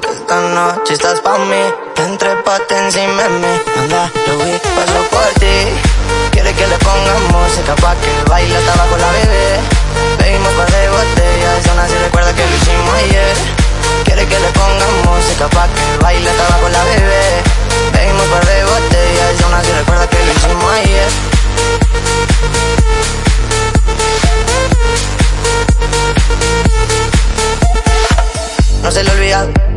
que esta noche estás pa' mí. Entrepate encima de mí, manda Luis, paso por ti. Quiere que le pongamos música pa' que baile hasta abajo la bebé.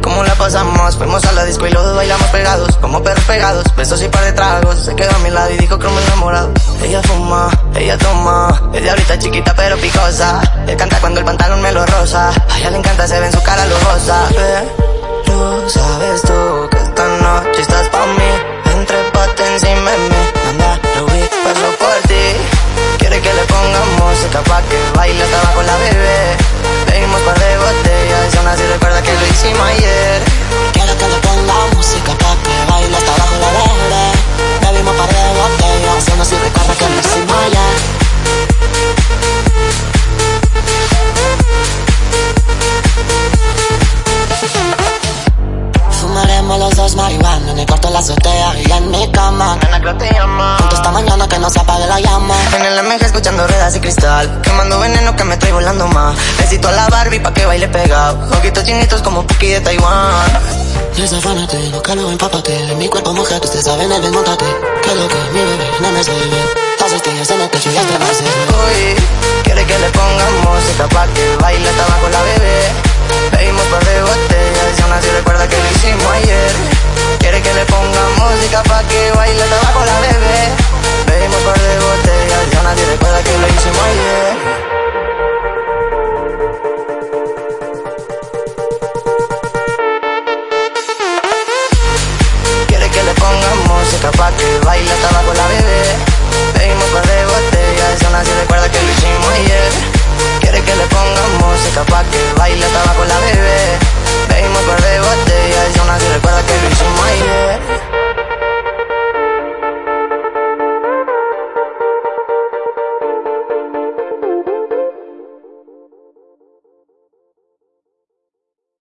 Cómo la pasamos. Fuimos a la disco y los bailamos pegados, como perros pegados. Besos y par de tragos. Se quedó a mi lado y dijo que me enamorado. Ella fuma, ella toma. De ahorita chiquita pero picosa. Él canta cuando el pantalón me lo rosa. A ella le encanta, se ve en su cara sabes tú esta noche estás pa' mí. Entre pate encima de mí. Manda, Rubí, paso por ti. Quiere que le ponga música pa' que baile Dos marihuana en el cuarto de la azotea y en mi cama. Nena, creo te llama. Esta mañana que no se apague la llama. En el MG escuchando ruedas y cristal Quemando veneno que me trae volando más. Besito a la Barbie pa' que baile pegado. Ojitos chinitos como Puki de Taiwán. Desafánate, que lo empápate Mi cuerpo mojado, usted sabe en el desmontate. Que lo que mi bebé no me se ve Las estrellas en el techo y demás Uy, quiere que le yo estaba con la bebé Pedimos un par de botellas, son las que lo hicimos ayer yeah.